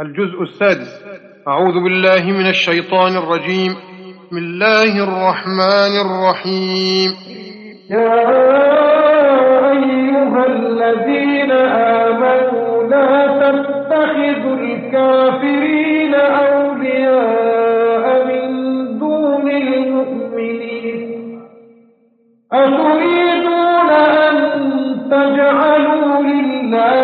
الجزء السادس. أعوذ بالله من الشيطان الرجيم. بسم الله الرحمن الرحيم. يا أيها الذين آمنوا لا تتخذوا الكافرين أولياء من دون المؤمنين. أتريدون أن تجعلوا لله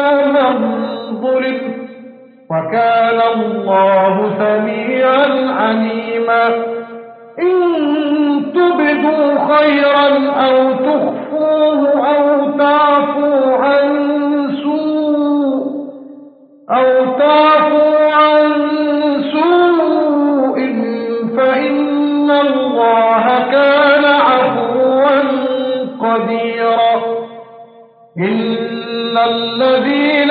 ظلم وكان الله سميعا عليما. إن تبدوا خيرا أو تخفوه أو تعفوا عن سوء أو تعفوا عن سوء فإن الله كان عفوا قديرا. إن الذين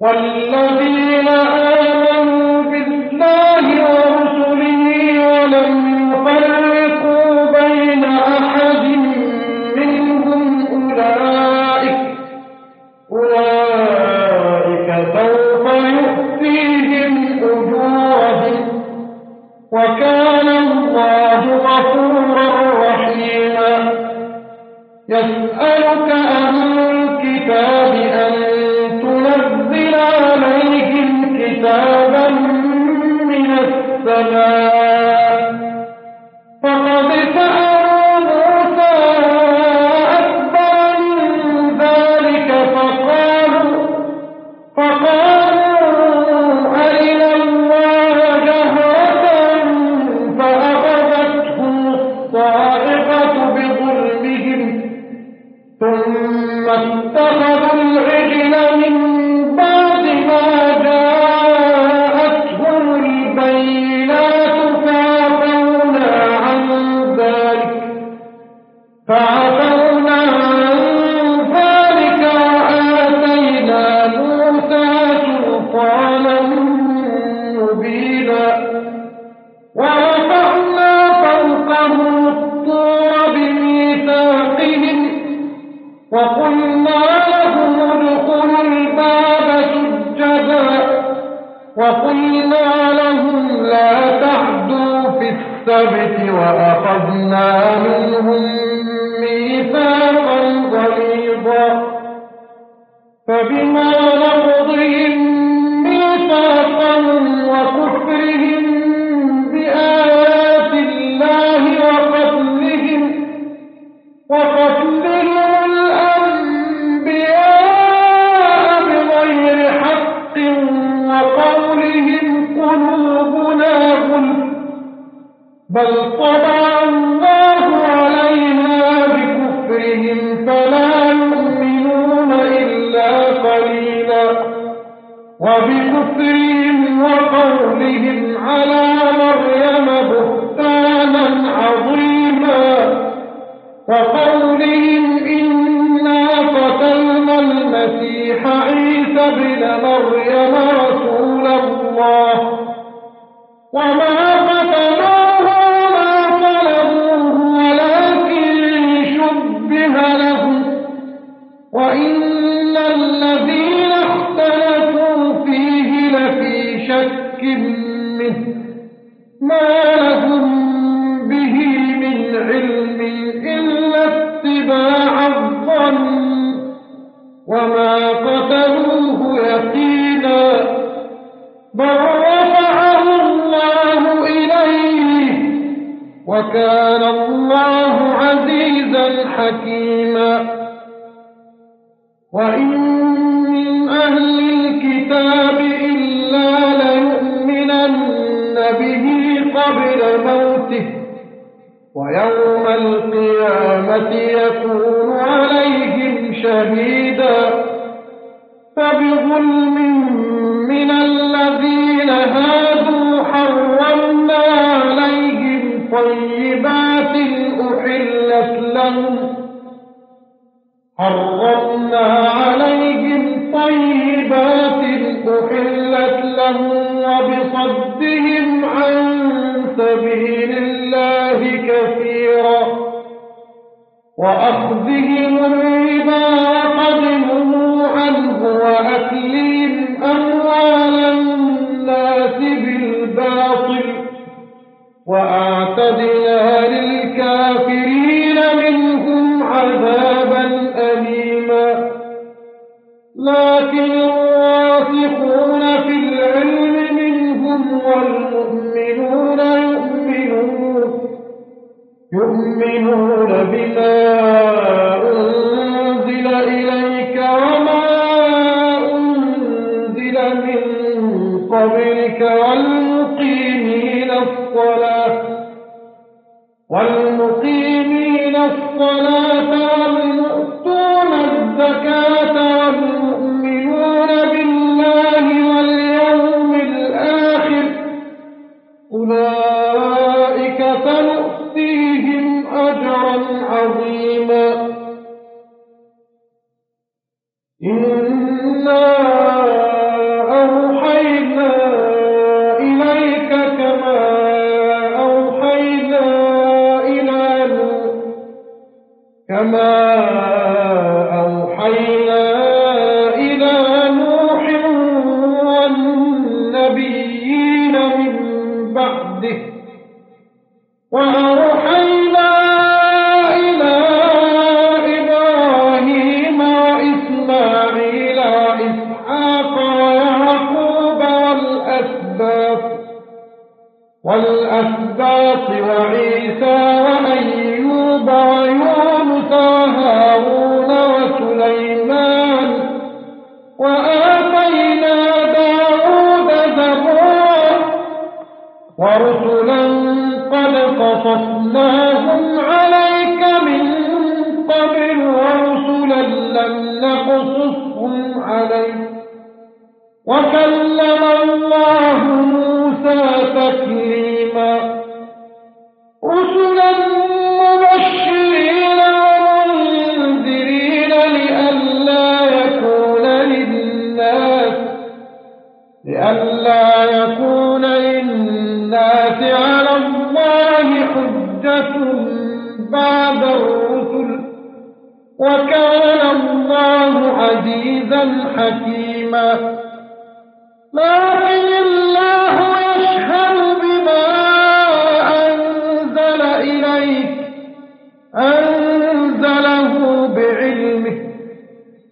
والذين العلم إلا اتباع الظن وما قتلوه يقينا بل رفعه الله إليه وكان الله عزيزا حكيما. وإن ويوم القيامة يكون عليهم شهيدا فبظلم من الذين هادوا حرمنا عليهم طيبات أحلت لهم حرمنا عليهم طيبات أحلت لهم وبصدهم عن سبيل وأخذهم الربا وقد نموا عنه وأكلهم أموال الناس بالباطل. وآخذهم يؤمنون بما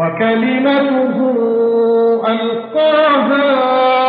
وكلمته ألقاها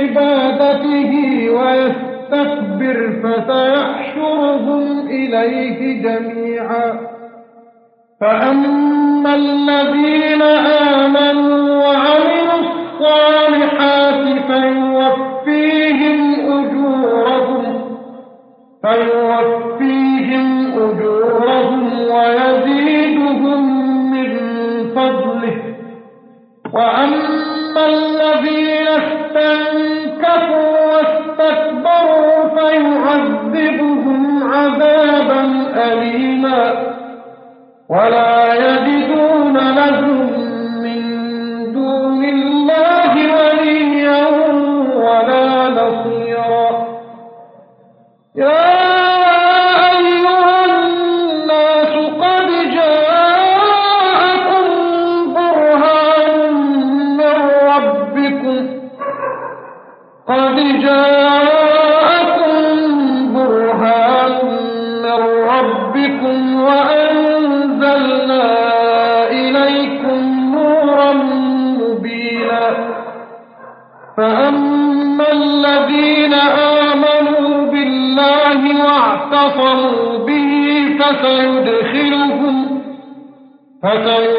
عبادته ويستكبر فسيحشرهم إليه جميعا. فأما الذين آمنوا وعملوا الصالحات فيوفيهم أجورهم فيوفيهم أجورهم ويزيدهم من فضله. وأما الذين استنجدوا عذابا أليما ولا يجدون لهم من دون الله وليا ولا نصيرا يا أيها الناس قد جاءكم برهان من ربكم قد جاءكم فسيدخلهم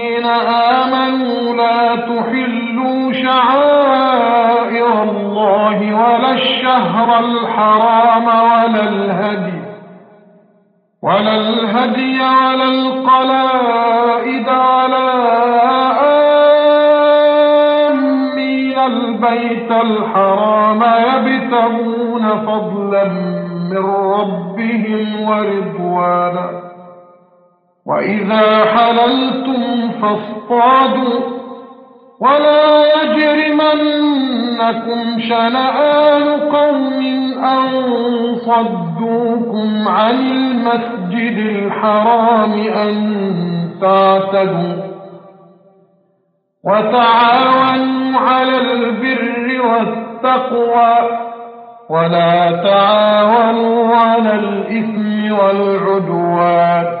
الذين آمنوا لا تحلوا شعائر الله ولا الشهر الحرام ولا الهدي ولا الهدي ولا القلائد ولا آمي البيت الحرام يبتغون فضلا من ربهم ورضوانا وَإِذَا حَلَلْتُمْ فَاصْطَادُوا وَلَا يَجْرِمَنَّكُمْ شَنَآنُ قَوْمٍ أَن صَدُّوكُمْ عَنِ الْمَسْجِدِ الْحَرَامِ أَن تَعْتَدُوا وتعاونوا على البر والتقوى ولا تعاونوا على الإثم والعدوان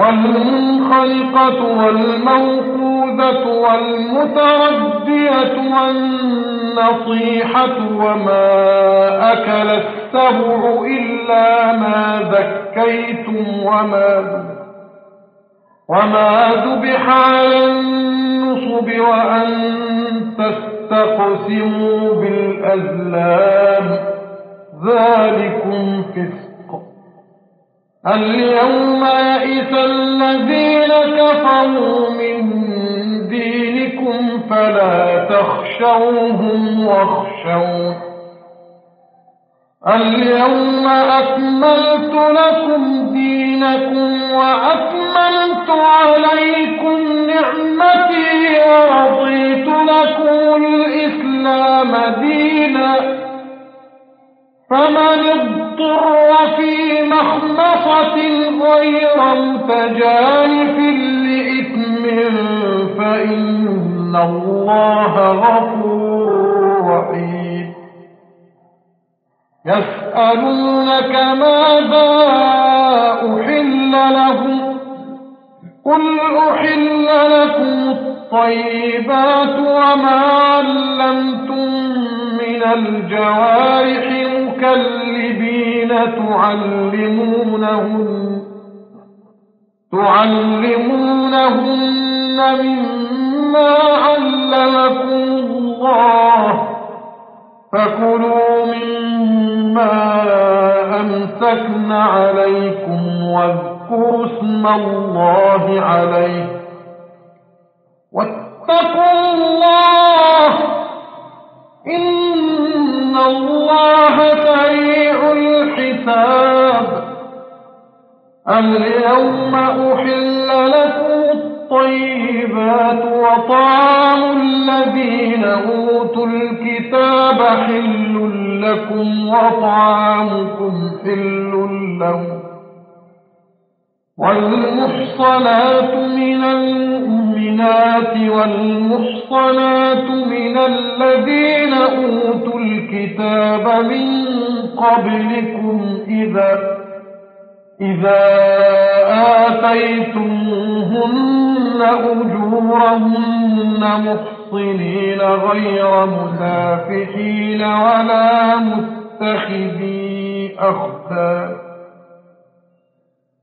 والمنخلقة والموقودة والمتردية والنصيحة وما أكل السبع إلا ما ذكيتم وما وما ذبح على النصب وأن تستقسموا بالأزلام ذلكم فسر اليوم يئس الذين كفروا من دينكم فلا تخشوهم واخشون. اليوم أكملت لكم دينكم وأكملت عليكم نعمتي ورضيت لكم الإسلام دينا. فمن اضطر اضطر في مخمصة غير متجانف لإثم فإن الله غفور رحيم. يسألونك ماذا أحل لهم؟ قل أحل لكم الطيبات وما علمتم من الجوارح المكلبين تعلمونهن تعلمونهن مما علمكم الله فكلوا مما أمسكن عليكم واذكروا اسم الله عليه واتقوا الله إن ان الله سريع الحساب اليوم احل لكم الطيبات وطعام الذين اوتوا الكتاب حل لكم وطعامكم حل لهم والمحصنات من المؤمنات والمحصنات من الذين أوتوا الكتاب من قبلكم إذا إذا آتيتمهن أجورهن محصنين غير مسافحين ولا متخذي أخذان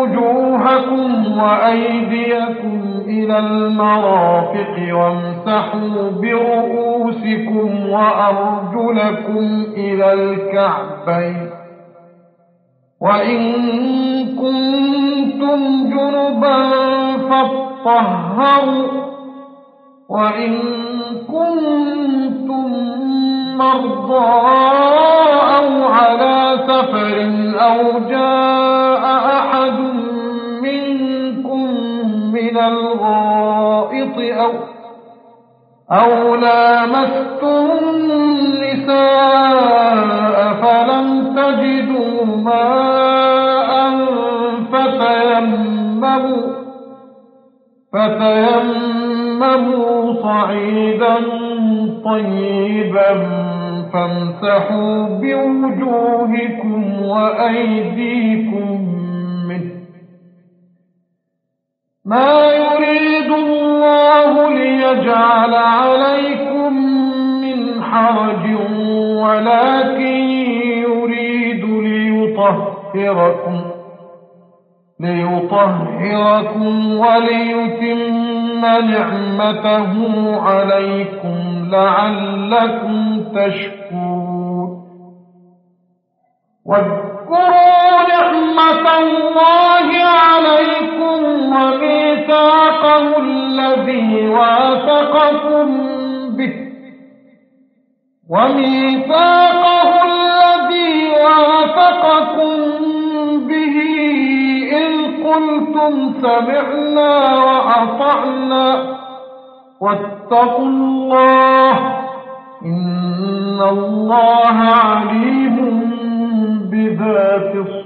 وجوهكم وأيديكم إلى المرافق وامسحوا برؤوسكم وأرجلكم إلى الكعبين وإن كنتم جنبا فاطهروا وإن كنتم مرضى أو على سفر أو جار من الغائط أو, أو لامستم النساء فلم تجدوا ماء فتيمموا, فتيمموا صعيدا طيبا فامسحوا بوجوهكم وأيديكم ما يريد الله ليجعل عليكم من حرج ولكن يريد ليطهركم ليطهركم وليتم نعمته عليكم لعلكم تشكرون. واذكروا نعمة الله عليكم ومن الذي وافقكم به وميثاقه الذي وافقكم به إن قلتم سمعنا وأطعنا واتقوا الله إن الله عليم بذات الصلاة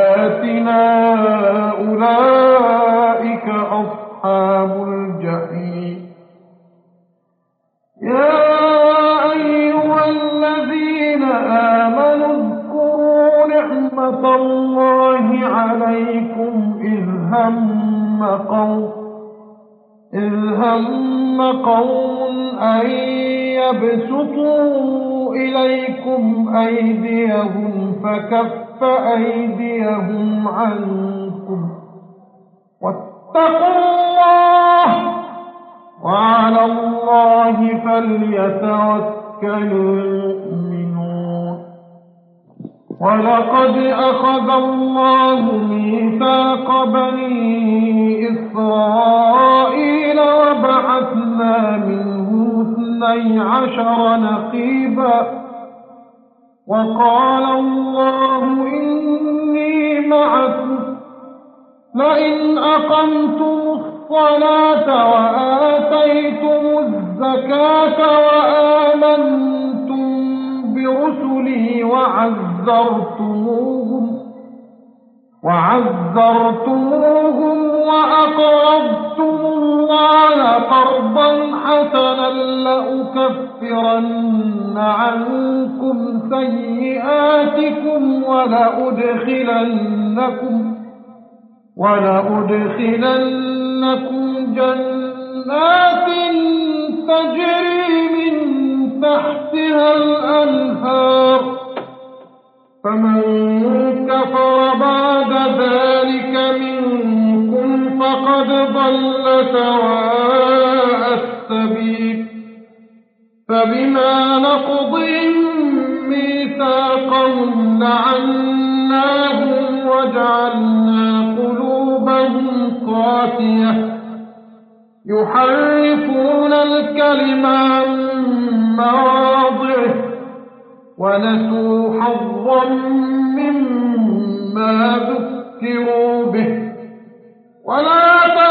آياتنا أولئك أصحاب الجحيم. يا أيها الذين آمنوا اذكروا نعمة الله عليكم إذ هم قوم إذ هم قوم أن يبسطوا إليكم أيديهم فكفوا فأيديهم عنكم. واتقوا الله وعلى الله فليتوكل المؤمنون. ولقد أخذ الله ميثاق بني إسرائيل وبعثنا منه اثني عشر نقيباً. وقال الله إني معكم. لئن أقمتم الصلاة وآتيتم الزكاة وآمنتم برسلي وعذرتموهم وعذرتموهم وأقرضتم الله قرضا حسنا لأكفرن عنكم سيئاتكم ولأدخلنكم, ولأدخلنكم جنات تجري من تحتها الأنهار فمن كفر بعد ذلك منكم فقد ضل سواء السبيل فبما نقضهم ميثاقهم لعناهم وجعلنا قلوبهم قاسية يحرفون الكلم عن مواضعه ونسوا حظا مما ذكروا به ولا تنسوا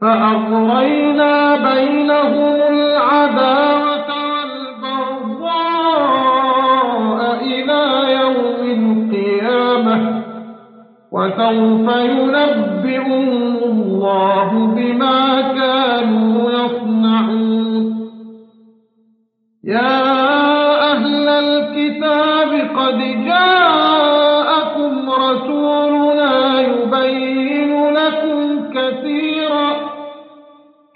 فأغرينا بينهم العداوة والبغضاء إلى يوم القيامة وسوف ينبئهم الله بما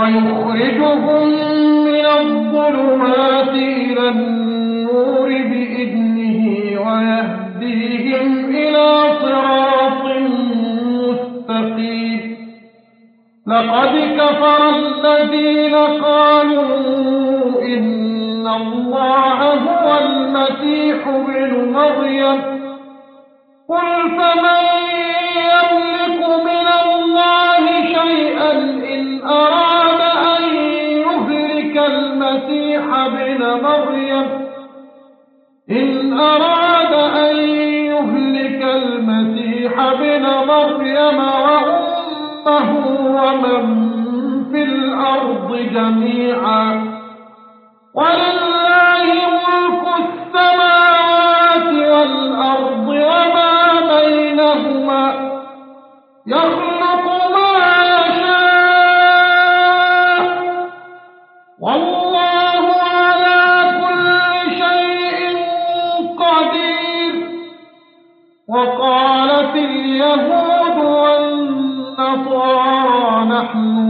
ويخرجهم من الظلمات إلى النور بإذنه ويهديهم إلى صراط مستقيم. لقد كفر الذين قالوا إن الله هو المسيح بن مريم. قل فمن أراد أن يهلك المسيح بن مريم وأمه ومن في الأرض جميعا. ولله ملك السماء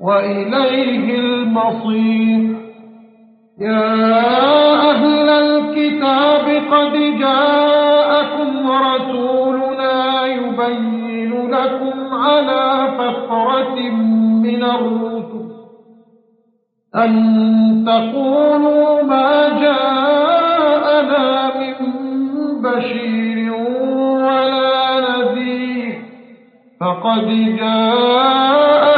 وإليه المصير. يا أهل الكتاب قد جاءكم رسولنا يبين لكم على فقرة من الرسل. أن تقولوا ما جاءنا من بشير ولا نذير. فقد جاءكم